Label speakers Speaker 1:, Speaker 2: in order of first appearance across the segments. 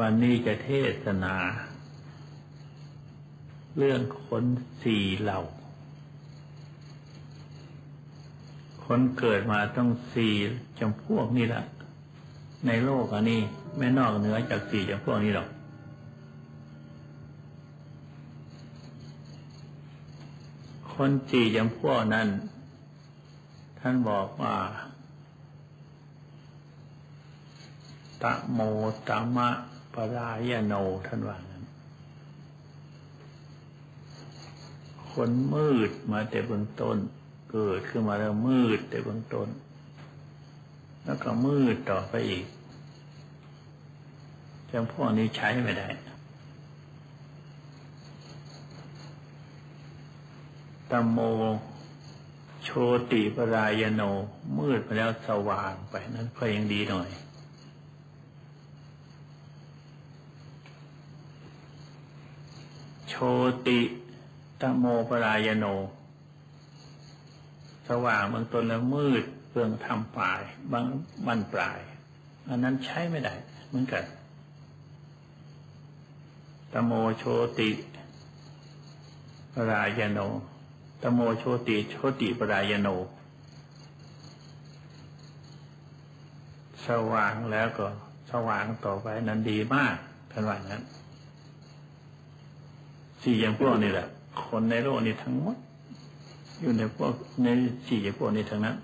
Speaker 1: วันนี้จะเทศนา เรื่องคนสี่เหล่า คนเกิดมาต้องสี่จำพวกนี่แหละในโลกอันนี้ไม่นอกเหนือจากสี่จำพวกนี้หรอก คนสี่จำพวกนั้น ท่านบอกว่าตะโมตะมะ ปรายโนท่านว่างั้น คนมืดมาแต่เบื้องต้น เกิดขึ้นมาแล้วมืดแต่เบื้องต้น แล้วก็มืดต่อไปอีกจำพวกนี้ใช้ไม่ได้ตะโม โชติปรายโน มืดไปแล้วสว่างไปนั้นก็ยังดีหน่อย โชติตโมปรายโน สว่างบางต้นแล้วมืดเปลืองทำปลายบางบันปลาย อันนั้นใช้ไม่ได้ เหมือนกันตโมโชติปรายโนตโมโชติโชติปรายโน สว่างแล้วก็สว่างต่อไปนั้นดีมากท่านว่างั้น สี่อย่างพวกนี้แหละ คนในโลกนี้ทั้งหมด อยู่ในพวกในสี่อย่างพวกนี้ทั้งนั้น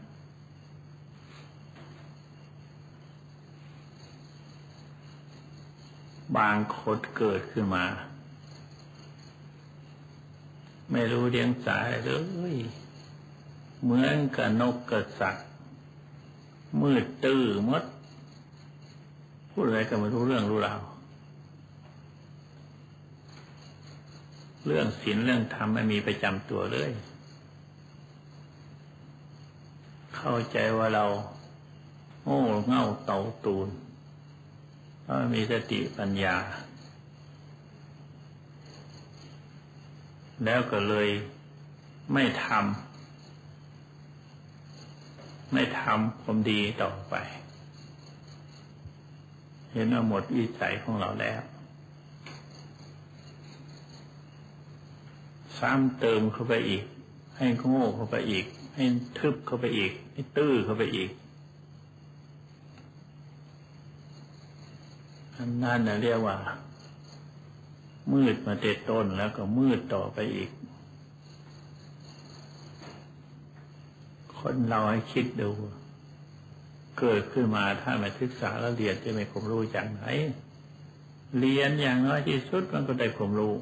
Speaker 1: บางคนเกิดขึ้นมา ไม่รู้เลี้ยงสายเลยเหมือนกับนกกระสักมืดตื้อมดพูดอะไรก็ไม่รู้เรื่องรู้ราว เรื่องศีลเรื่องธรรมไม่มีประจำตัวเลย เข้าใจว่าเราโง่เง่าเต่าตูนเพราะมีสติปัญญา แล้วก็เลยไม่ทำไม่ทำความดีต่อไป เห็นว่าหมดวิสัยของเราแล้ว ซ้ำเติมเข้าไปอีก ให้โง่เข้าไปอีก ให้ทึบเข้าไปอีก ให้ตื้อเข้าไปอีกอันนั้นนะเรียกว่า มืดมาเต็ต้นแล้วก็มืดต่อไปอีก คนเราให้คิดดู เกิดขึ้นมาถ้าไม่ศึกษาแล้วเรียนจะไม่ผมรู้จากไหน เรียนอย่างน้อยที่สุดมันก็ได้ผมรู้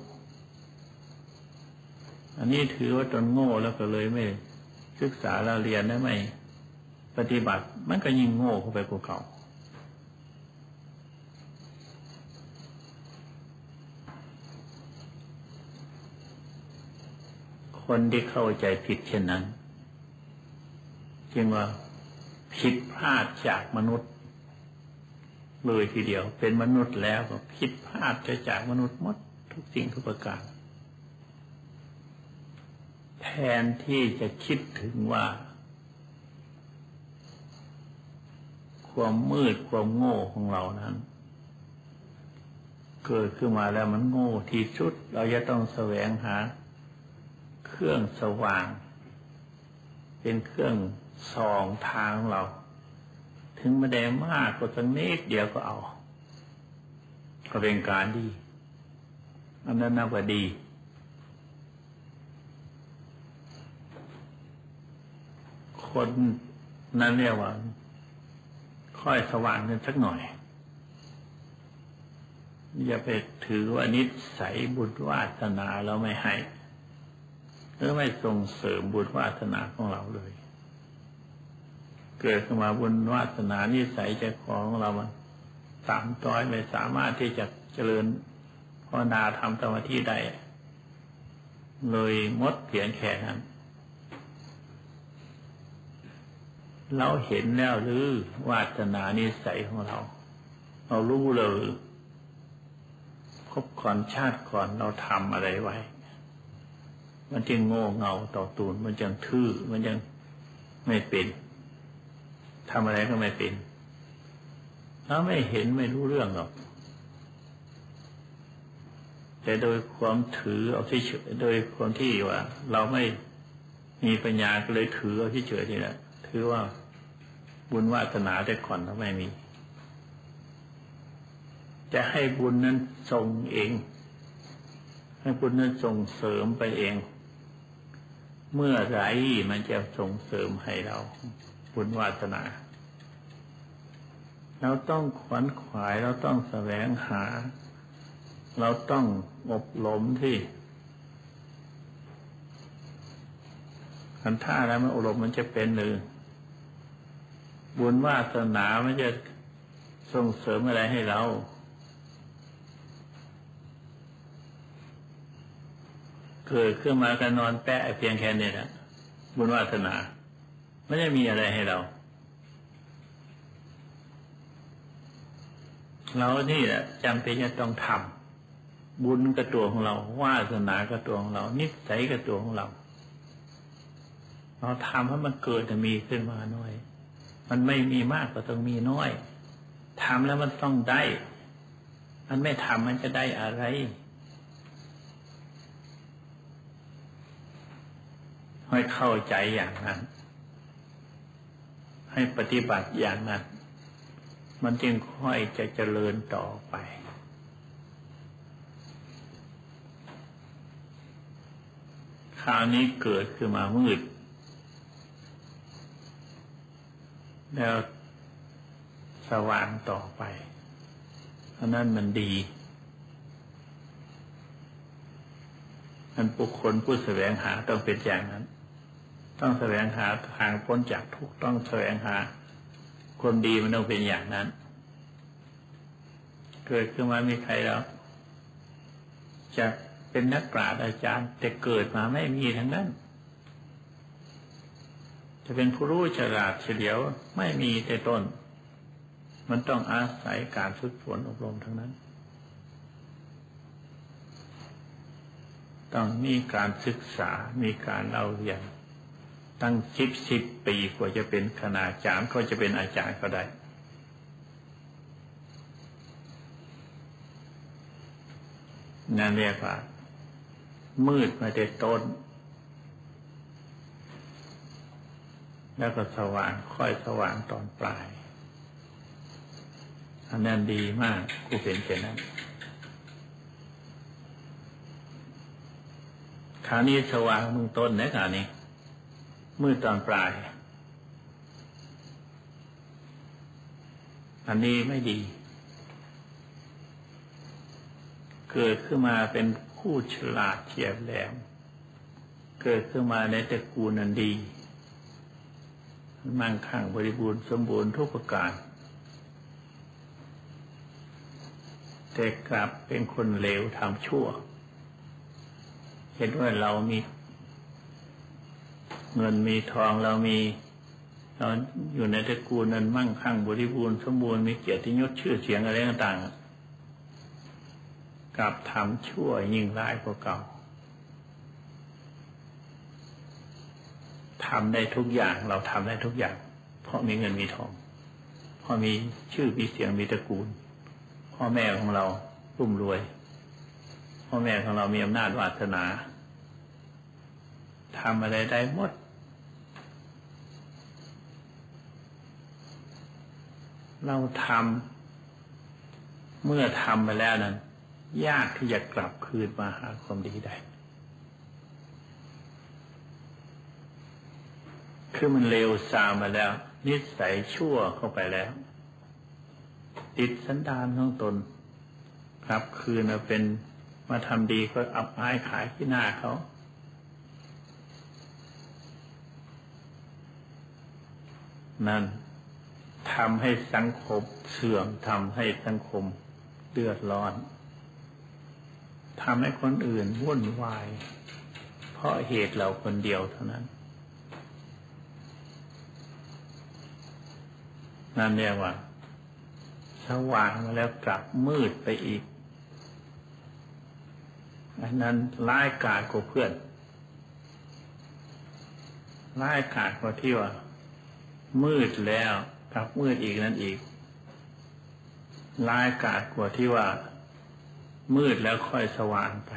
Speaker 1: อันนี้ถือว่าตนโง่แล้วก็เลยไม่ ศึกษาแล้วเรียนได้ไม่ปฏิบัติมันก็ยิ่งโง่เข้าไปกว่าเก่าคนที่เข้าใจผิดเช่นนั้นจึงว่าผิดพลาดจากมนุษย์ เลยทีเดียว เป็นมนุษย์แล้วก็ผิดพลาดจะจากมนุษย์หมดทุกสิ่งทุกประการ แทนที่จะคิดถึงว่า ความมืดความโง่ของเรานั้น เกิดขึ้นมาแล้วมันโง่ที่สุด เราจะต้องแสวงหา เครื่องสว่าง เป็นเครื่องส่องทางเรา ถึงไม่ได้มากก็สักนิดเดียวก็เอา ก็เป็นการดีอันนั้นนับว่าดี คนนั้นเรียกว่า ค่อยสว่างกันสักหน่อย อย่าไปถือว่านิสัยบุญวาสนาเราไม่ให้หรือไม่ส่งเสริมบุญวาสนาของเราเลย เกิดขึ้นมาบุญวาสนานิสัยใจของเรามันสามต้อยไม่สามารถที่จะเจริญภาวนาทำสมาธิได้เลยมดเพียงแค่นั้น เราเห็นแล้วหรือวาสนานิสัยของเรา เรารู้เลยคบก่อนชาติก่อนเราทำอะไรไว้ มันจึงโง่เงาต่อตูนมันยังทื่อ มันยังไม่เป็นทำอะไรก็ไม่เป็นถ้าไม่เห็นไม่รู้เรื่องหรอก แต่โดยความถือเอาที่เฉยโดยความที่ว่า เราไม่มีปัญญาก็เลยถือเอาที่เฉยนี่แหละ ถือว่าบุญวาสนาแต่ก่อนเราไม่มี จะให้บุญนั้นส่งเอง ให้บุญนั้นส่งเสริมไปเอง เมื่อไรมันจะส่งเสริมให้เรา บุญวาสนา เราต้องขวนขวายเราต้องแสวงหา เราต้องอบรมที่ คันท่าแล้วมันอบรมมันจะเป็นหนึ่งบุญวาสนามันจะส่งเสริมอะไรให้เรา เกิดขึ้นมาก็นอนแปะเพียงแค่นี้นะบุญวาสนาไม่ได้มีอะไรให้เรา เรานี่แหละจำเป็นจะต้องทำบุญกระตัวของเรา วาสนากระตัวของเรา นิสัยกระตัวของเรา เราทำให้มันเกิดจะมีขึ้นมาหน่อย มันไม่มีมากก็ต้องมีน้อยทำแล้วมันต้องได้ มันไม่ทำมันจะได้อะไรให้เข้าใจอย่างนั้น ให้ปฏิบัติอย่างนั้น มันจึงค่อยจะเจริญต่อไปคราวนี้เกิดขึ้นมามืด แล้วสว่างต่อไป เพราะนั้นมันดี มันบุคคลผู้แสวงหาต้องเป็นอย่างนั้น ต้องแสวงหาทางพ้นจากทุกต้องแสวงหา คนดีมันต้องเป็นอย่างนั้น เกิดขึ้นมามีใครแล้วจะเป็นนักปราชญ์อาจารย์แต่เกิดมาไม่มีทั้งนั้น จะเป็นผู้รู้ฉลาดเฉลียวไม่มีแต่ต้น มันต้องอาศัยการฝึกฝนอบรมทั้งนั้น ต้องมีการศึกษา มีการเล่าเรียน ตั้งสิบสิบปีกว่าจะเป็นคณาจารย์ก็จะเป็นอาจารย์ก็ได้นั่นเรียกว่า มืดมาแต่ต้น แล้วก็สว่างค่อยสว่างตอนปลาย อันนั้นดีมากกูเป็นเช่นนั้นคราวนี้สว่างมึงต้นนะคราวนี้มืดตอนปลาย อันนี้ไม่ดี เกิดขึ้นมาเป็นผู้ฉลาดเฉียบแหลม เกิดขึ้นมาในตระกูลนันดี มั่งคั่งบริบูรณ์สมบูรณ์ทุกประการ แต่กลับเป็นคนเลวทำชั่ว เห็นว่าเรามี เงินมีทองเรามีเราอยู่ในตระกูลนั้นมั่งคั่งบริบูรณ์สมบูรณ์มีเกียรติยศชื่อเสียงอะไรต่างๆกลับทำชั่วยิ่งร้ายกว่าเก่า ทำได้ทุกอย่าง เราทำได้ทุกอย่าง เพราะมีเงินมีทองเพราะมีชื่อมีเสียงมีตระกูล พ่อแม่ของเรารุ่มรวย พ่อแม่ของเรามีอำนาจวาสนาทำอะไรได้หมด เราทำเมื่อทำไปแล้วนั้น ยากที่จะกลับคืนมาหาความดีได้ คือมันเลวซามมาแล้ว นิสัยชั่วเข้าไปแล้ว ติดสันดานของตน ครับคืนมาเป็นมาทำดีก็อับอายขายที่หน้าเขานั่นทำให้สังคมเสื่อมทำให้สังคมเดือดร้อนทำให้คนอื่นวุ่นวาย เพราะเหตุเราคนเดียวเท่านั้น นั่นเรียกว่า สว่างมาแล้วกลับมืดไปอีกอันนั้นร้ายกาจกว่าเพื่อนร้ายกาจกว่าที่ว่า มืดแล้วกลับมืดอีกนั่นอีกร้ายกาจกว่าที่ว่า มืดแล้วค่อยสว่างไป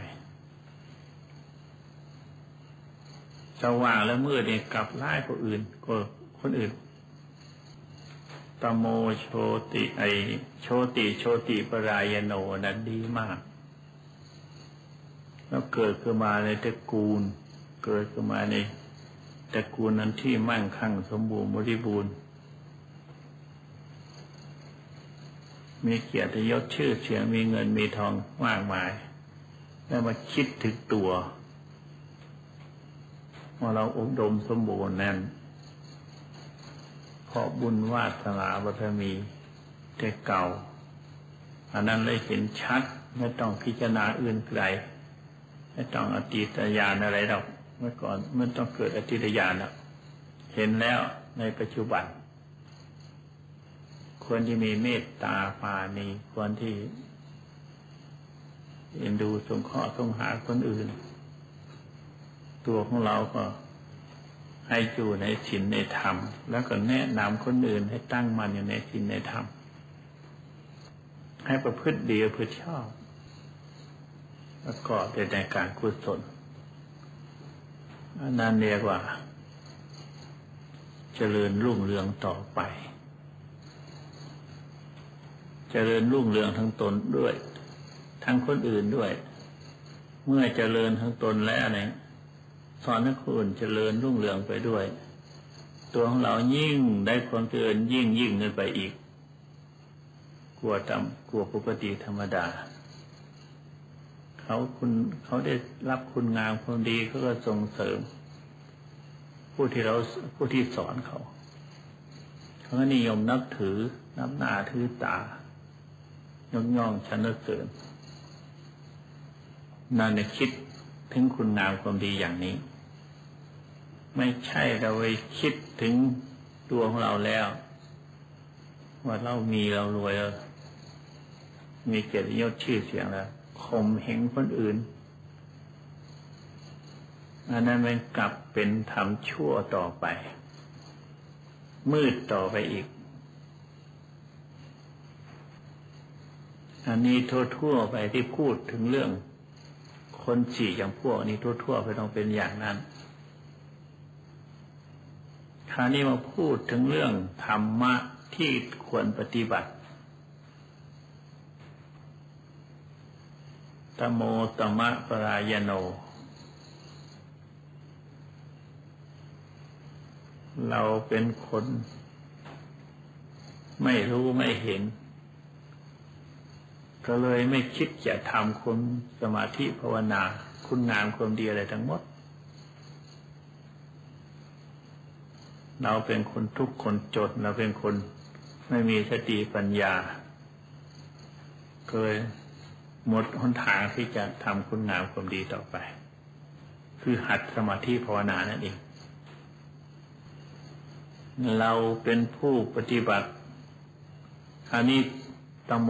Speaker 1: สว่างแล้วมืดเนี่ยกลับไล่คนอื่นก็คนอื่น ตโมโชติไอโชติโชติปรายโนนั้นดีมาก แล้วเกิดขึ้นมาในตระกูล เกิดขึ้นมาในตระกูลนั้นที่มั่งคั่งสมบูรณ์บริบูรณ์ มีเกียรติยศชื่อเสียงมีเงินมีทองมากมาย แล้วมาคิดถึงตัวว่าเราอบรมสมบูรณ์นั้น เพราะบุญวาสนาบารมีแต่เก่า อันนั้นเลยเห็นชัด ไม่ต้องพิจารณาอื่นไกล ไม่ต้องอติตยานอะไรหรอกเมื่อก่อนมันต้องเกิดอติตยานแล้วเห็นแล้วในปัจจุบัน ควรที่มีเมตตาปานีควรที่เอ็นดูสงเคราะห์สงหาคนอื่น ตัวของเราก็ ให้อยู่ในศีลในธรรม แล้วก็แนะนำคนอื่นให้ตั้งมันอยู่ในศีลในธรรม ให้ประพฤติดีประพฤติชอบแล้วก็เป็นในการกุศลนั่นเรียกว่า เจริญรุ่งเรืองต่อไป เจริญรุ่งเรืองทั้งตนด้วย ทั้งคนอื่นด้วย เมื่อเจริญทั้งตนแล้วเนี่ย สอนให้คนเจริญรุ่งเรืองไปด้วย ตัวของเรายิ่งได้ความเจริญยิ่งยิ่งขึ้นไปอีก กลัวตำกลัวปกติธรรมดา เขาคุณเขาได้รับคุณงามความดีเขาก็ส่งเสริม ผู้ที่เราผู้ที่สอนเขาเขาก็นิยมนับถือนับหน้าถือตายกย่องชันเสริญนั่นเนี่ยคิดถึงคุณงามความดีอย่างนี้ ไม่ใช่เราไปคิดถึงตัวของเราแล้ว ว่าเรามีเรารวยแล้วมีเกียรติยศชื่อเสียงแล้วข่มเหงคนอื่นอันนั้นมันกลับเป็นทำชั่วต่อไป มืดต่อไปอีก อันนี้ทั่วๆไปที่พูดถึงเรื่อง คนสี่อย่างพวกนี้ทั่วๆไปต้องเป็นอย่างนั้น คราวนี้มาพูดถึงเรื่องธรรมะที่ควรปฏิบัติตโมตมะปรายโน เราเป็นคน ไม่รู้ไม่เห็น ก็เลยไม่คิดจะทำคุณสมาธิภาวนา คุณงามความดีอะไรทั้งหมด เราเป็นคนทุกข์คนจนเราเป็นคนไม่มีสติปัญญา เคยหมดหนทางที่จะทำคุณงามความดีต่อไป คือหัดสมาธิภาวนานั่นเอง เราเป็นผู้ปฏิบัติครานี้ตโม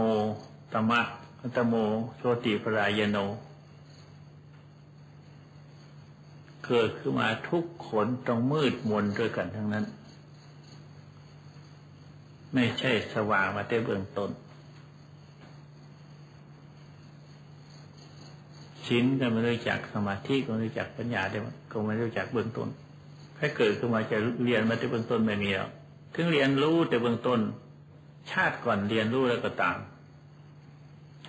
Speaker 1: ตมะตโมโชติปรายโน เกิดขึ้นมาทุกคนต้องมืดมนด้วยกันทั้งนั้น ไม่ใช่สว่างมาแต่เบื้องต้นชินก็ไม่รู้จักสมาธิก็ไม่รู้จักปัญญาได้ก็ไม่รู้จักเบื้องต้นแค่เกิดขึ้นมาจะเรียนมาแต่เบื้องต้นไม่มีแล้วถึงเรียนรู้แต่เบื้องต้น ชาติก่อนเรียนรู้แล้วก็ตาม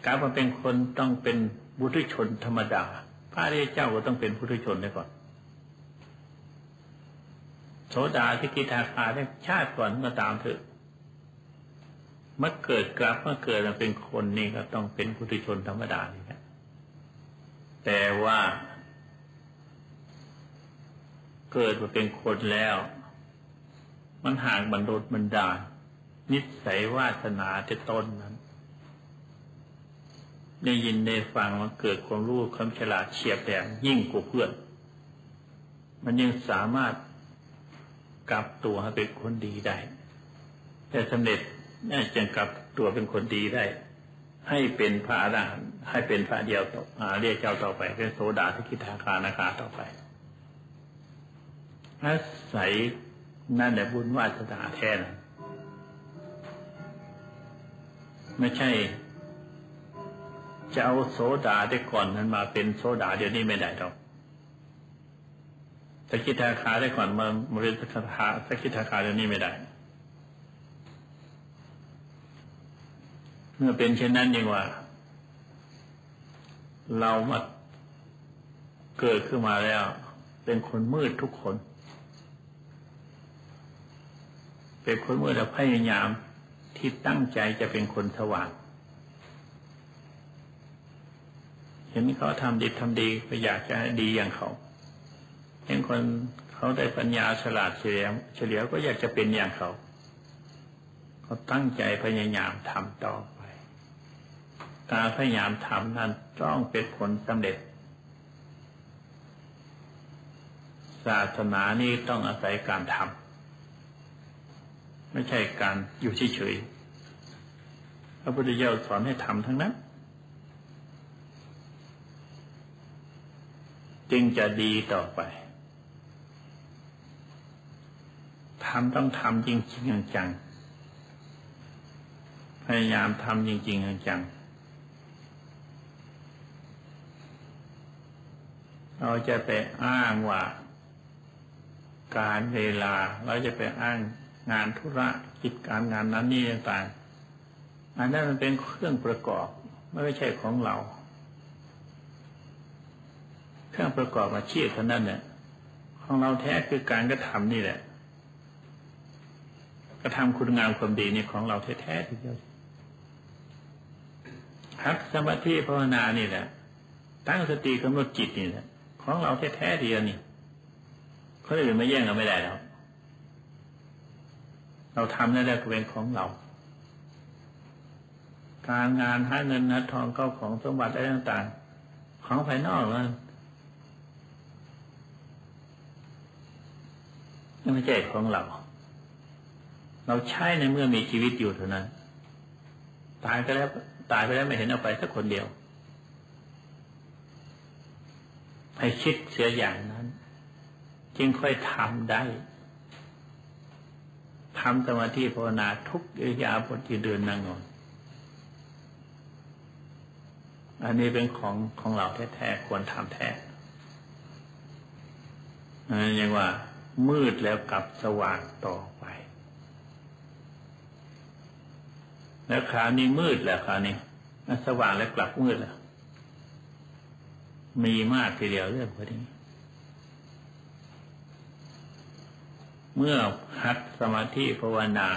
Speaker 1: การมาเป็นคนต้องเป็นบุตรชนธรรมดา พระเรีเจ้าก็ต้องเป็นบุตรชนได้ก่อน โสดาที่กิทาคาได้ชาติก่อนก็ตามเถอะเมื่อเกิดกลับเมื่อเกิดมาเป็นคนนี่ก็ต้องเป็นพุทุชนธรรมดานี่นะแต่ว่า เกิดมาเป็นคนแล้ว มันห่างบรรดบรรดา นิสัยวาสนาจะต้นนั้น ได้ยินได้ฟังมันเกิดความรู้ความฉลาดเฉียบแหลมยิ่งกว่าเพื่อน มันยังสามารถ กลับตัวเป็นคนดีได้ แต่สำเร็จน่าจะกลับตัวเป็นคนดีได้ ให้เป็นพระอรหันต์ให้เป็นพระเดียวต่อเรียกเจ้าต่อไปเป็นโสดาสกิทาคานาคาต่อไปอาศัยนั่นแหละบุญวาสนาแท้นไม่ใช่ จะเอาโซดาได้ก่อนนั้นมาเป็นโซดาเดี๋ยวนี้ไม่ได้หรอก กิทาคาได้ก่อนมามาเป็นสกิทาสกิทาคาเดี๋ยวนี้ไม่ได้ เมื่อเป็นเช่นนั้นยังว่า เรามาเกิดขึ้นมาแล้ว เป็นคนมืดทุกคน เป็นคนมืดแล้วพยายามที่ตั้งใจจะเป็นคนสว่างเห็นเขาทำดีทำดีก็อยากจะดีอย่างเขา เห็นคนเขาได้ปัญญาฉลาดเฉลียวเฉลียวก็อยากจะเป็นอย่างเขาเขาตั้งใจพยายามทำต่อไป การพยายามทำนั้นต้องเป็นผลสำเร็จ ศาสนานี้ต้องอาศัยการทำไม่ใช่การอยู่เฉยๆ พระพุทธเจ้าสอนให้ทำทั้งนั้น จึงจะดีต่อไป ทำต้องทำจริงจริงจังพยายามทำจริงจริงจังเราจะไปอ้างว่า การเวลา เราจะไปอ้างงานธุระกิจการงานนั้นนี่ต่างๆอันนั้นมันเป็นเครื่องประกอบไม่ใช่ของเรา เครื่องประกอบอาชีพเท่านั้นเนี่ยของเราแท้คือการกระทำนี่แหละ กระทำคุณงามความดีนี่ของเราแท้ๆทีเดียวพักสมาธิภาวนานี่แหละ ตั้งสติกำหนดจิตนี่แหละของเราแท้ๆทีเดียวนี่คนอื่นไม่แย่งเราไม่ได้แล้วเราทำได้แล้วก็เป็นของเรา การงานหาเงินหาทองเข้าของสมบัติอะไรต่างๆ ของภายนอกนั้นไม่ใช่ของเรา เราใช้ในเมื่อมีชีวิตอยู่เท่านั้น ตายไปแล้ว ตายไปแล้วไม่เห็นเอาไปสักคนเดียว ให้คิดเสียอย่างนั้น จึงค่อยทำได้ทำสมาธิภาวนาทุกอิริยาบถที่เดินนั่งนอนอันนี้เป็นของของเราแท้ๆควรทำแท้อันนี้ยังว่า มืดแล้วกลับสว่างต่อไป แล้วคราวนี้มืดแล้วคราวนี้สว่างแล้วกลับมืดแล้วมีมากทีเดียวเรื่องพอดีเมื่อหัดสมาธิภาวนา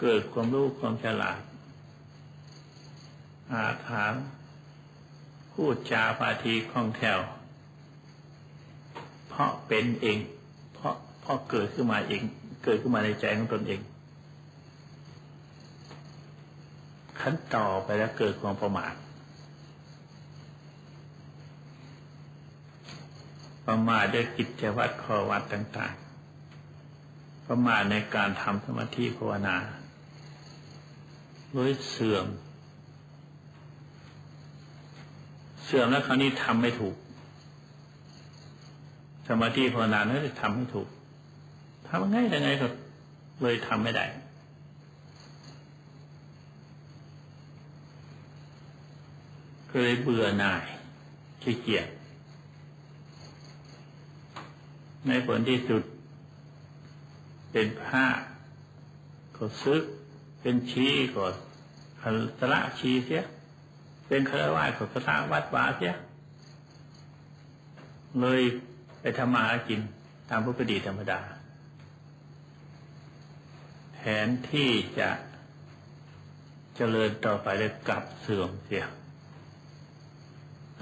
Speaker 1: เกิดความรู้ความฉลาด อาถามพูดจาปาทีคล่องแคล่วราะเป็นเอง เพราะเพราะเกิดขึ้นมาเอง เกิดขึ้นมาในใจของตนเอง ขั้นต่อไปแล้วเกิดความประมาทประมาทด้วยกิจวัตรข้อวัดต่างๆ ประมาทในการทำสมาธิภาวนาด้วยเสื่อม เสื่อมแล้วคราวนี้ทำไม่ถูกสมาธิภาวนานั้นจะทำให้ถูกทำง่ายยังไงก็เลยทำไม่ได้ เลยเบื่อหน่ายขี้เกียจในผลที่สุด เป็นผ้าก็ซึกเป็นชีก็สละชีเสีย เป็นคารวะก็สละวัดวาเสีย เลยไปทำมาหากินตามปกติธรรมดา แทนที่จะเจริญต่อไปเลยกลับเสื่อมเสีย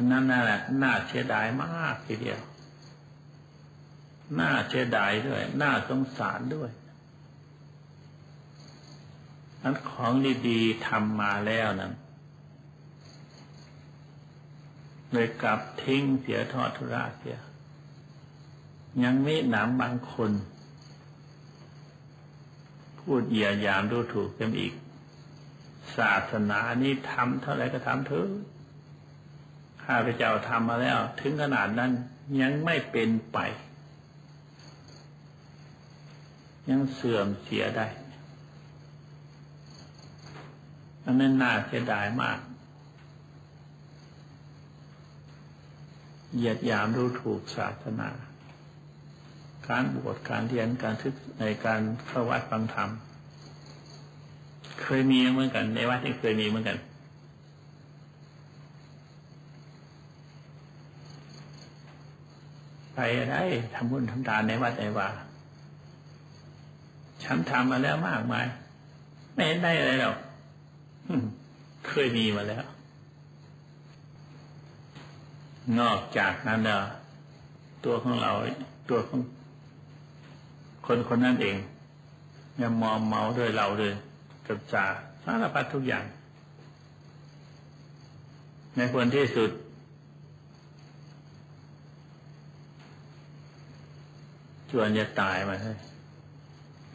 Speaker 1: อันนั้นน่แหละน่าเสียดายมากทีเดียว น่าเสียดายด้วย น่าสงสารด้วยนั้นของดีๆทำมาแล้วนั้นเลยกลับทิ้งเสียทอดทุระเสีย ยังมีหนามบางคน พูดเยียยามดูถูกกันอีก ศาสนานี้ทำเท่าไรก็ทำเถอะ ข้าพเจ้าทำมาแล้ว ถึงขนาดนั้นยังไม่เป็นไป ยังเสื่อมเสียได้อันนั้นน่าเสียดายมากเหยียดยามดูถูกศาสนา การบวชการเรียนการทึกในการเข้าวัดฟังธรรม เคยมีเหมือนกันในวัดที่เคยมีเหมือนกัน ไปได้ทำบุญทำทานในวัดในวาฉันทำมาแล้วมากมาย ไม่เห็นได้อะไรหรอกเคยมีมาแล้ว นอกจากนั้นแล้วตัวของเรา ตัวของ คนคนนั้นเองยังมอมเมาด้วยเราเลยกับจ่าสารพัดทุกอย่าง ในผลที่สุด จวนจะตายมาเลย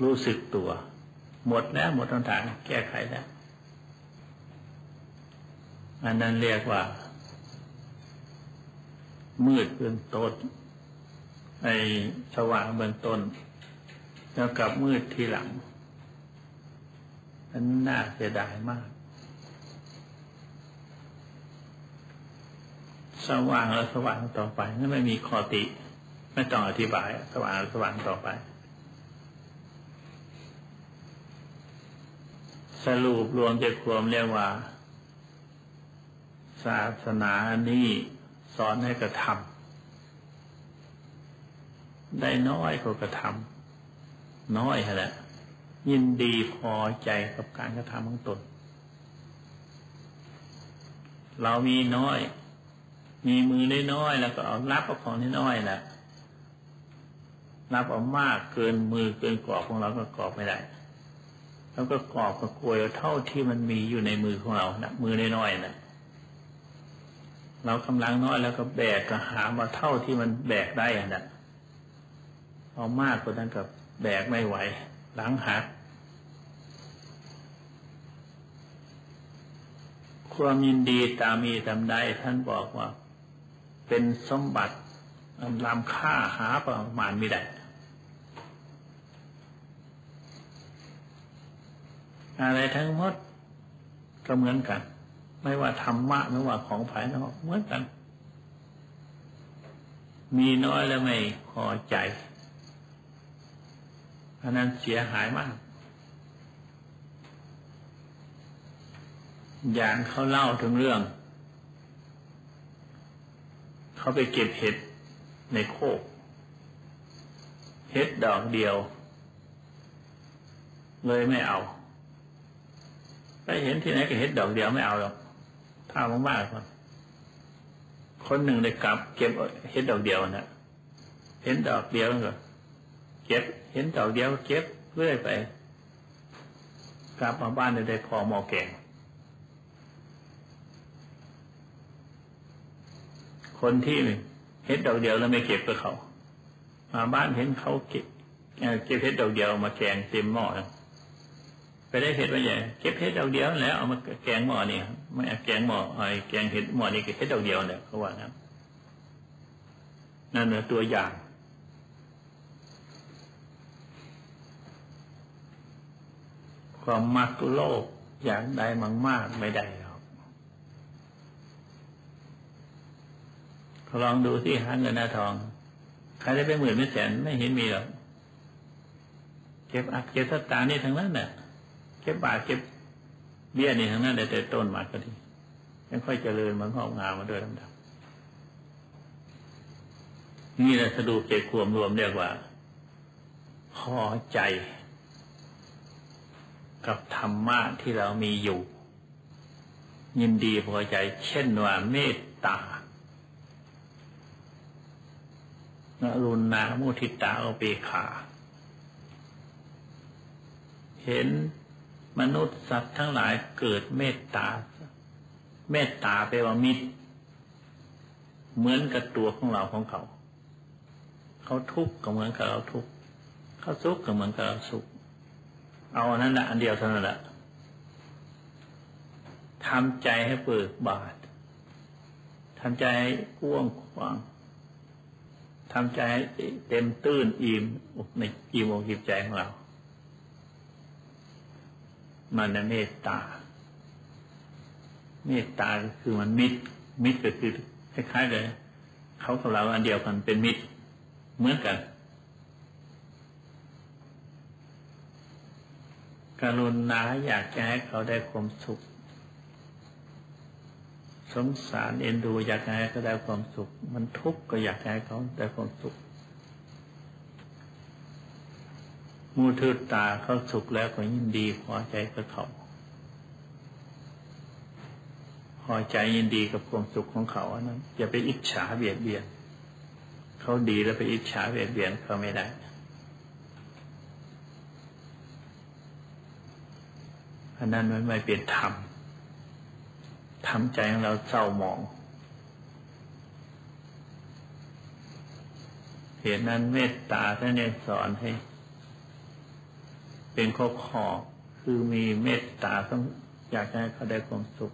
Speaker 1: รู้สึกตัว หมดแล้วหมดทางทางแก้ไขแล้วอันนั้นเรียกว่า มืดเบื้องต้นในสว่างเบื้องต้น แล้วกับมืดทีหลังนั้นน่าเสียดายมาก สว่างแล้วสว่างต่อไปนั่นไม่มีคอติ ไม่ต้องอธิบายสว่างสว่างต่อไป สรุปรวมใจความเรียกว่า ศาสนานี้สอนให้กระทำได้น้อยกว่ากระทำน้อยแหละยินดีพอใจกับการกระทำของตน เรามีน้อย มีมือน้อยแล้วก็เอารับเอาของน้อยแหละ รับเอามากเกินมือเกินกรอบของเราก็กรอบไม่ได้แล้วก็กรอบกับกลวยเท่าที่มันมีอยู่ในมือของเรานะมือน้อยๆนะเรากำลังน้อยแล้วก็แบกก็หามาเท่าที่มันแบกได้อะนะเอามากกว่านั้นกับแบกไม่ไหว หลังหักความยินดีตามมีตามได้ท่านบอกว่า เป็นสมบัติลำค่าหาประมาณไม่ได้ อะไรทั้งหมดก็เหมือนกัน ไม่ว่าธรรมะไม่ว่าของภายนอกเหมือนกัน มีน้อยแล้วไม่พอใจอันนั้นเสียหายมาก อย่างเขาเล่าถึงเรื่อง เขาไปเก็บเห็ดในโคกเห็ดดอกเดียว เลยไม่เอา ไปเห็นที่ไหนก็เห็ดดอกเดียวไม่เอาหรอกถ้ามากๆคนคนหนึ่งได้กลับ เก็บเห็นดอกเดียวนะเห็นดอกเดียวก็เก็บ เห็นดอกเดียวเก็บเรื่อยไป กลับมาบ้านได้พอหมอแกงคนที่เห็นดอกเดียวแล้วไม่เก็บกับเขา มาบ้านเห็นเขาเก็บเก็บเห็ดดอกเดียวมาแกงเต็มหม้อแล้ว ไปได้เห็ดมาใหญ่เก็บเห็ดดอกเดียวแล้วเอามาแกงหม้อนี่ไม่แกงหม้อไอ้แกงเห็ดหม้อนี่ก็เห็ดดอกเดียวเนี่ยเขาว่านะนั่นเป็นตัวอย่าง ความมักโลกอยากได้มากมากไม่ได้หรอกลองดูที่หาเงินหน้าทองใครได้ไปหมื่นไม่แสนไม่เห็นมีหรอกเก็บอักเก็บสตาร์นี่ทั้งนั้นเนี่ย เก็บบาทเก็บเบี้ยนี่ทั้งนั้นแต่ต้นมาก็ดียังค่อยเจริญมันงอกงามมาด้วยลำดับนี่แหละสรุปเจความรวมเรียกว่า พอใจ กับธรรมะที่เรามีอยู่ ยินดีพอใจ เช่นว่าเมตตานรุณามุทิตาอเปขา เห็น มนุษย์สัตว์ทั้งหลายเกิดเมตตา เมตตาแปลว่ามิตร เหมือนกับตัวของเราของเขา เขาทุกข์ก็เหมือนกับเราทุกข์เขาสุขก็เหมือนกับเราสุข เอาอันนั้นแหละอันเดียวเท่านั้นแหละทำใจให้เปิดบาททำใจให้กว้างขวางทำใจเต็มตื้นอิ่มในอิ่มอกอิ่มใจของเรา มันเมตตา เมตตาก็คือมันมิตร มิตรก็คือคล้ายๆเลยเขากับเราอันเดียวกันเป็นมิตร เหมือนกัน กรุณาอยากจะให้เขาได้ความสุข สงสารเอ็นดูอยากให้เขาได้ความสุข มันทุกข์ก็อยากให้เขาได้ความสุข มูทือตาเขาสุขแล้วก็ยินดีพอใจกับเขาพอใจยินดีกับความสุขของเขาอันนั้นอย่าไปอิจฉาเบียดเบียนเขาดีแล้วไปอิจฉาเบียดเบียนเขาไม่ได้อันนั้นมันไม่เป็นธรรมทำใจของเราเศร้าหมอง เหตุนั้นเมตตาท่านเนี่ยสอนให้ เป็นข้อขอคือมีเมตตาต้องอยากให้เขาได้ความสุข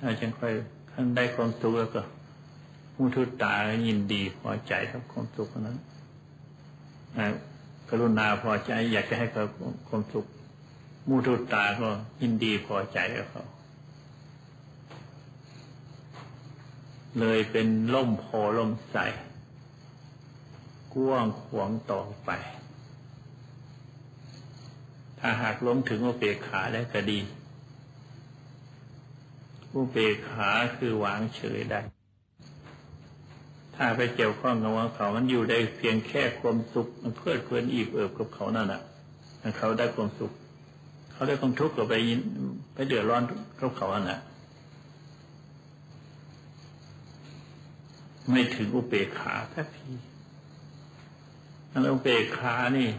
Speaker 1: ถ้าจึงค่อยท่านได้ความสุขแล้วก็มุทุตายินดีพอใจกับความสุขนั้นกรุณาพอใจ อยากจะให้เขาความสุขมุทุตาก็ยินดีพอใจกับเขา เลยเป็นล่มโพล่มใสกว้างขวางต่อไป ถ้าหากล้มถึงอุเบกขาได้ก็ดีอุเบกขาคือวางเฉยได้ ถ้าไปเกี่ยวข้องกับว่าเขามันอยู่ได้เพียงแค่ความสุขมันเพื่อเพลินอีบเอิบกับเขานั่นแหะเขาได้ความสุข เขาได้ความทุกข์ก็ไปยินไปเดือดร้อนกับเขาอันน่ะไม่ถึงอุเบกขาสักทีอันอุเบกขานี่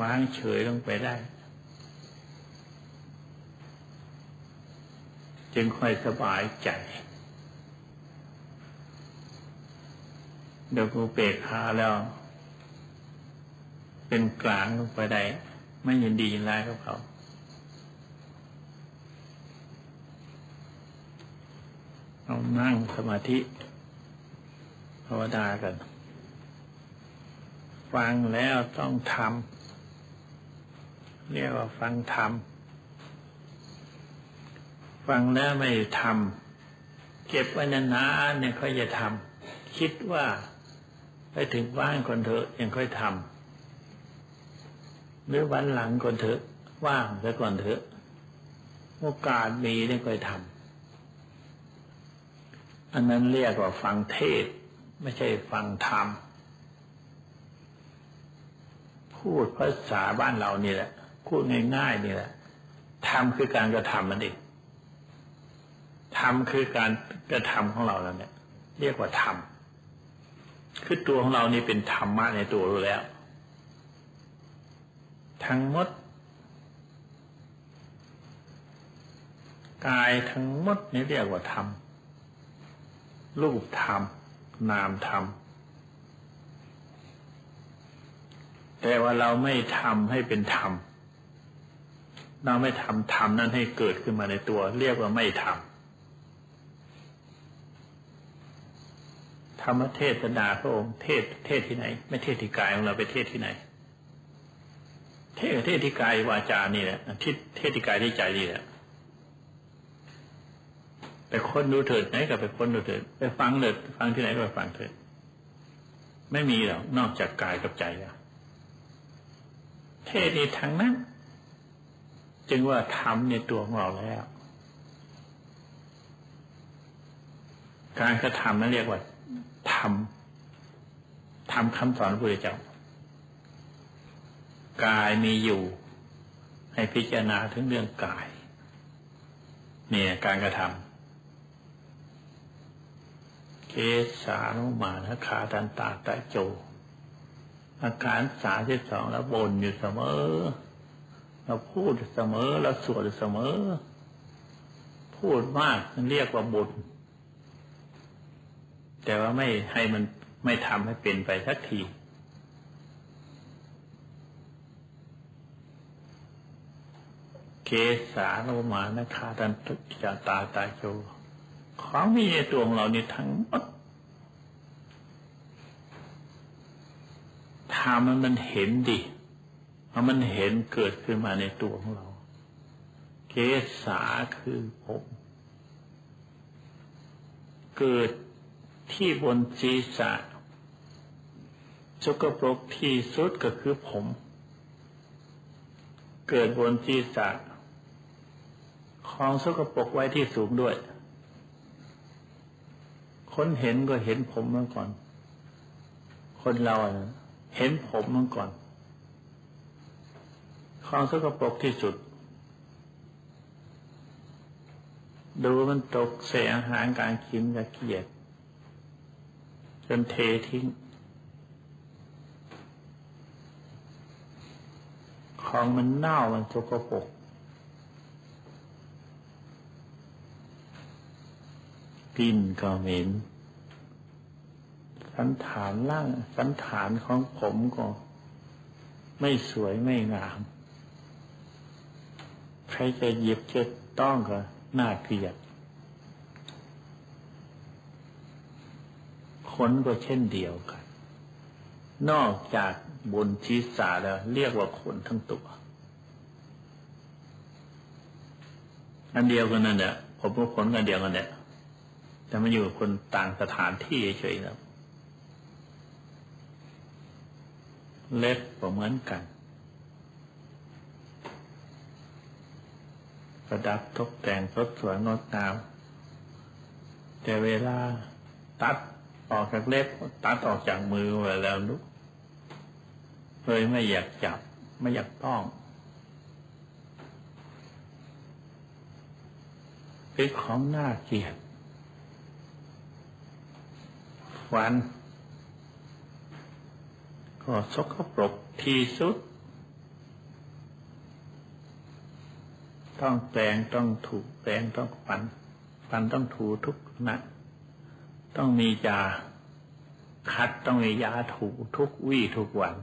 Speaker 1: วางเฉยลงไปได้ จึงค่อยสบายใจเดี๋ยวอุเบกขาแล้ว เป็นกลางลงไปได้ ไม่ยินดียินร้ายกับเขาเอานั่งสมาธิภาวนากัน ฟังแล้วต้องทำ เรียกว่าฟังทำฟังแล้วไม่ทำเก็บไว้นานๆเนี่ยค่อยจะทำคิดว่าไปถึงบ้านคนเถอะยังค่อยทำหรือวันหลังก่อนเถอะ ว่างซะก่อนเถอะ โอกาสมีได้ค่อยทำอันนั้นเรียกว่าฟังเทศ ไม่ใช่ฟังธรรมพูดภาษาบ้านเรานี่แหละ พูดง่ายๆนี่แหละทำคือการกระทำมันเองทำคือการกระทำของเราแล้วเนี่ย เรียกว่าธรรมคือตัวของเรานี่เป็นธรรมะในตัวรู้แล้ว ทั้งหมด กายทั้งหมดนี่เรียกว่าธรรมรูปธรรม นามธรรมแต่ว่าเราไม่ทำให้เป็นธรรม เราไม่ทำธรรมนั้นให้เกิดขึ้นมาในตัว เรียกว่าไม่ทำธรรมเทศนาพระองค์เทศเทศที่ไหน ไม่เทศที่กายของเราไปเทศที่ไหน เทศเทศที่กายวาจานี่แหละทิศเทศที่กายที่ใจนี่แหละไปค้นดูเถิดไหนก็ไปค้นดูเถิดไปฟังเถิดฟังที่ไหนก็ไปฟังเถิดไม่มีหรอกนอกจากกายกับใจอะเทศนี้ทั้งนั้น จึงว่าทำในตัวของเราแล้ว การกระทำนั้นเรียกว่าทำทำคำสอนพระพุทธเจ้ากายมีอยู่ ให้พิจารณาถึงเรื่องกาย เนี่ยการกระทำเคสานุมานะขาตันตาตะโจ อาการสาที่สองแล้วบนอยู่เสมอ เราพูดเสมอเราสวดเสมอ พูดมากมันเรียกว่าบุญแต่ว่าไม่ให้มันไม่ทำให้เป็นไปสักทีเกสาโนมานะคาตันตุจาตาตาโจของมีในตัวของเรานี่ทั้งหมดถ้ามันมันเห็นดิ พอมันเห็นเกิดขึ้นมาในตัวของเรา เกษาคือผม เกิดที่บนศีรษะสกปรกที่สุดก็คือผม เกิดบนศีรษะของสกปรกไว้ที่สูงด้วย คนเห็นก็เห็นผมมาก่อน คนเราเห็นผมมาก่อน ของสกปรกที่สุด ดูมันตกเสียอาหารการกินกับเกียด จนเททิ้ง ของมันเน่ามันสกปรกกลิ่นก็เหม็นสันฐานล่างสันฐานของผมก็ไม่สวยไม่งาม ใครจะหยิบจะต้องก็น่าเกลียดขนก็เช่นเดียวกัน นอกจากบนชีสาแล้ว เรียกว่าขนทั้งตัว อันเดียวกันนั่นแหละผมก็ขนกันเดียวกันแหละแต่มาอยู่คนต่างสถานที่เฉยๆแล้วเล็บก็เหมือนกัน ประดับตกแต่งสดสวยงดงาม แต่เวลาตัดออกจากเล็บตัดออกจากมือไปแล้วลุกเลยไม่อยากจับ ไม่อยากต้องเป็นของน่าเกลียดฟัน ก็สกปรกที่สุด ต้องแปลงต้องถูแปลงต้องฟันฟันต้องถูทุกนะต้องมียาคัดต้องมียาถูทุกวี่ทุกวัน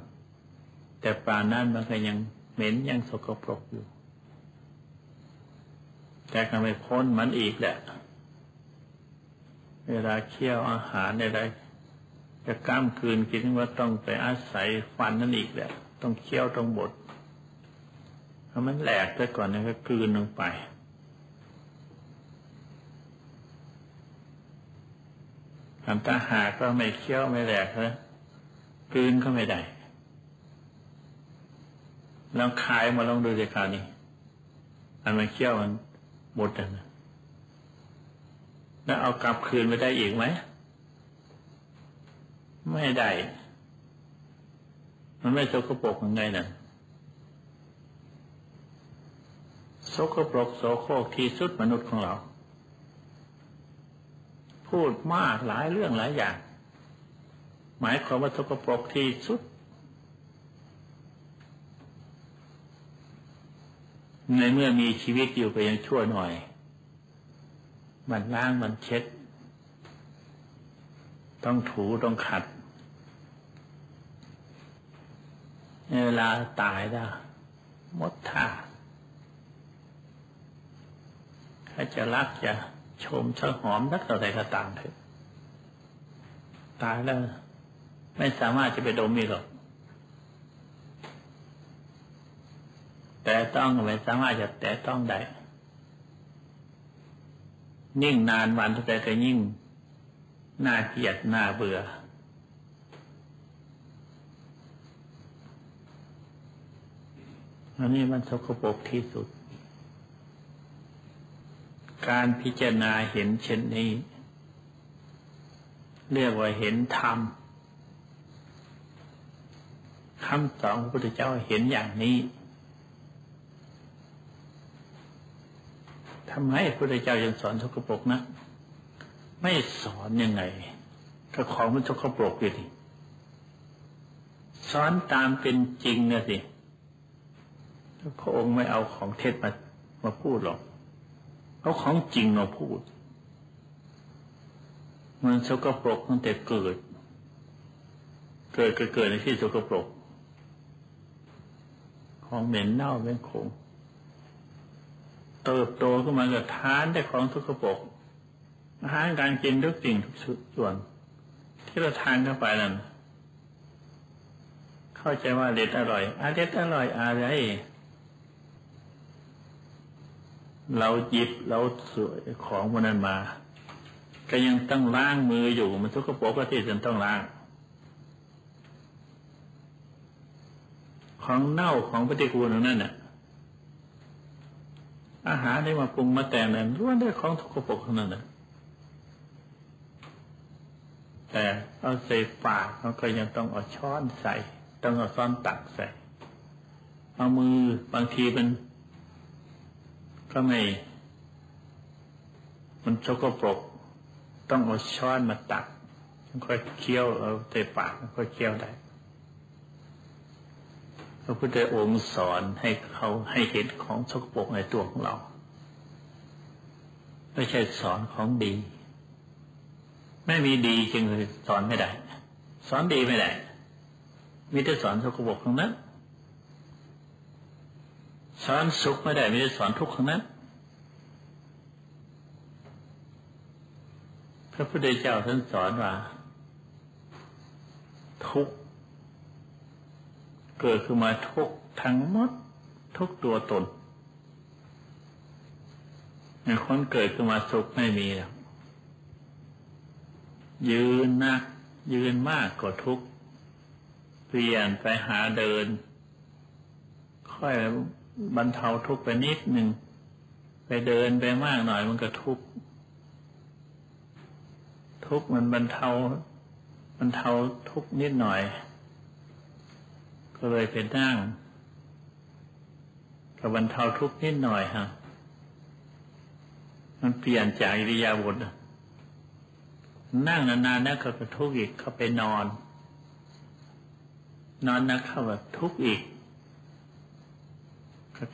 Speaker 1: แต่ปลานั้นมันก็ยังเหม็นยังสกปรกอยู่ แต่ก็ไม่พ้นมันอีกแหละ เวลาเคี่ยวอาหารใดๆจะก้ามคืนกินว่าต้องไปอาศัยฟันนั่นอีกแหละ ต้องเคี่ยวต้องบด ถ้ามันแหลกไปก่อนนี่ก็คืนลงไป ทำตาหาก็ไม่เคี้ยวไม่แหลกเลยคืนก็ไม่ได้ล้วขายมาลองดูสิคราวนี้อันมันเคี้ยวมันหมดแล้วนะแล้วเอากลับคืนไปได้อีกไหม ไม่ได้ มันไม่สกปรกยังไงนั่น สกปรกโสโครกที่สุดมนุษย์ของเรา พูดมากหลายเรื่องหลายอย่าง หมายความว่าสกปรกที่สุด ในเมื่อมีชีวิตอยู่ก็ยังชั่วหน่อย มันล้างมันเช็ด ต้องถูต้องขัดเวลาตายแล้วมดท่า ถ้าจะรักจะชมชะหอมนักต่อใดก็ตามเถอะตายแล้ว ไม่สามารถจะไปดมอีกหรอก แต่ต้องไม่สามารถจะแต่ต้องได้ยิ่งนานวันเท่าไรก็ยิ่งน่าเกลียดน่าเบื่อ อันนี้มันสกปรกที่สุด การพิจารณาเห็นเช่นนี้ เรียกว่าเห็นธรรมคำสอนพระพุทธเจ้าเห็นอย่างนี้ทำไมพระพุทธเจ้ายังสอนสกปรกนะไม่สอนยังไงก็ของมันสกปรกอยู่ดิสอนตามเป็นจริงนะสิพระองค์ไม่เอาของเท็จมามาพูดหรอก เอาของจริงมาพูด มันสกปรกตั้งแต่เกิด เกิดก็เกิดในที่สกปรก ของเหม็นเน่าเป็นคงเติบโตขึ้นมาก็ทานแต่ของทุกปกอาหารการกินทุกสิ่งทุกส่วน ที่เราทานเข้าไปนั้นเข้าใจว่าเด็ดอร่อยอาเด็ดอร่อยอะไร เราหยิบเราสวยของมันนั้นมา ก็ยังต้องล้างมืออยู่ มันทุกข์ปกติจนต้องล้าง ของเน่าของปฏิกูลนั่นน่ะ อาหารที่มาปรุงมาแต่งนั้นล้วนได้ของทุกข์ปกนั้นน่ะแต่เอาใส่ปากเขาก็ยังต้องเอาช้อนใส่ ต้องเอาช้อนตักใส่ เอามือบางทีมัน ก็ไม่มันสกปรกต้องเอาช้อนมาตักค่อยเคี้ยวเอาใส่ปากค่อยเคี้ยวได้พระพุทธองค์สอนให้เขาให้เห็นของสกปรกในตัวของเรา ไม่ใช่สอนของดี ไม่มีดีจึงเลยสอนไม่ได้ สอนดีไม่ได้ มีแต่สอนสกปรกทั้งนั้น สอนสุขไม่ได้ไม่ได้สอนทุกข์ทั้งนั้นพระพุทธเจ้าท่านสอนว่า ทุกข์เกิดขึ้นมาทุกทั้งหมด ทุกตัวตนในคนเกิดขึ้นมาสุขไม่มีหรอกยืนนัก ยืนมากก็ทุกข์เปลี่ยนไปหาเดิน ค่อย บรรเทาทุกข์ไปนิดหนึ่งไปเดินไปมากหน่อยมันก็ทุกข์ทุกข์มันบรรเทาบรรเทาทุกข์นิดหน่อย ก็เลยไปนั่งก็บรรเทาทุกข์นิดหน่อยฮะมันเปลี่ยนจากอิริยาบถนั่งนานๆนั่นก็ทุกข์อีกเข้าไปนอน นอนนักเข้าแบบทุกข์อีก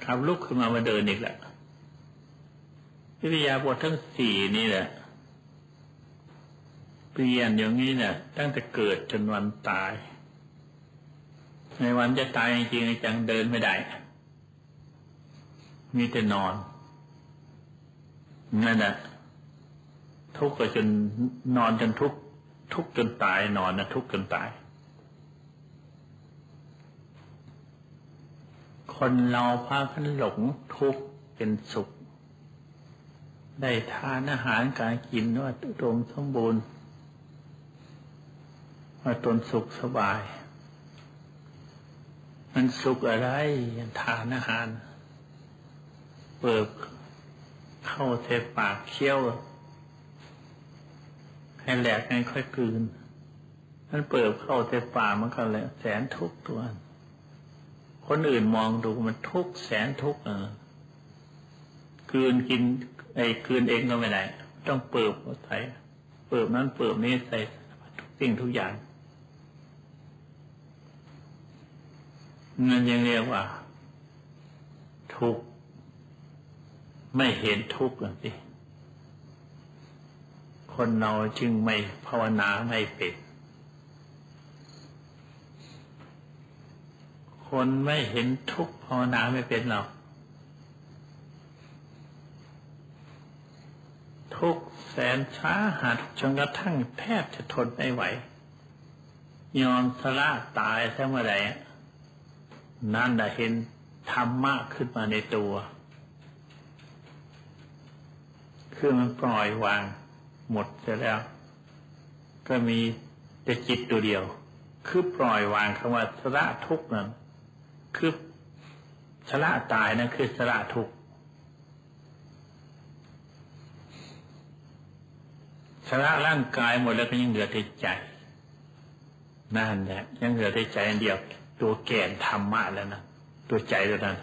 Speaker 1: ขับลุกขึ้นมามาเดินอีกแหละวิทยาบททั้งสี่นี่แหละเปลี่ยนอย่างนี้เนี่ยตั้งแต่เกิดจนวันตาย ในวันจะตายจริงจังเดินไม่ได้ มีแต่นอนนั่นแหละทุกข์ก็จนนอนจนทุกข์ทุกข์จนตายนอนนะทุกข์จนตาย คนเราพากันหลงทุกข์เป็นสุข ได้ทานอาหารการกินว่าตรงสมบูรณ์ว่าตนสุขสบาย มันสุขอะไรทานอาหาร เปิดเข้าเทปากเคี้ยวให้แหลกให้ค่อยกลืนมันเปิดเข้าเทปากมันก็แหละแสนทุกข์ตัว คนอื่นมองดูมันทุกแสนทุกเออคืนกิน ไอ้คืนเองก็ไม่ได้ต้องเปิบใส่เปิบนั้นเปิบนี้ใส่ทุกสิ่งทุกอย่างนั่นยังเรียกว่า ทุกไม่เห็นทุกข์สิคนเราจึงไม่ภาวนาไม่เป็น คนไม่เห็นทุกข์ภาวนาไม่เป็นหรอกทุกแสนช้าหัดจนกระทั่งแทบจะทนไม่ไหว ยอมสละตายซะเมื่อใดนั่นแหละเห็นธรรมะขึ้นมาในตัว คือมันปล่อยวางหมดเสร็จแล้ว ก็มีแต่จิตตัวเดียว คือปล่อยวางคำว่าสละทุกข์นั้น คือสละตายนะคือสละทุกสละร่างกายหมดแล้วก็ยังเหลือแต่ใจนั่นแหละยังเหลือแต่ใจอันเดียว ตัวแก่นธรรมะแล้วนะตัวใจตัวนั้น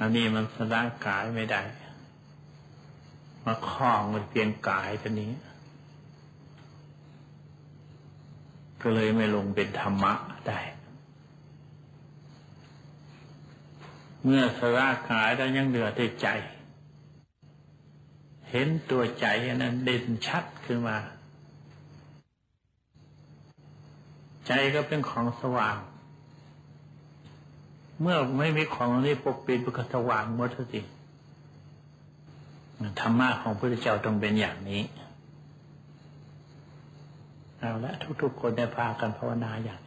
Speaker 1: อันนี้มันสละกายไม่ได้ มาคล้องมันเพียงกายตัวนี้ ก็เลยไม่ลงเป็นธรรมะได้ เมื่อสรากายแล้วยังเหลือแต่ใจ เห็นตัวใจนั้นเด่นชัดขึ้นมา ใจก็เป็นของสว่าง เมื่อไม่มีของนี้ปกปิดก็สว่างหมดสิธรรมะของพระเจ้าต้องเป็นอย่างนี้ เอาละทุกๆคนได้พากันภาวนาอย่าง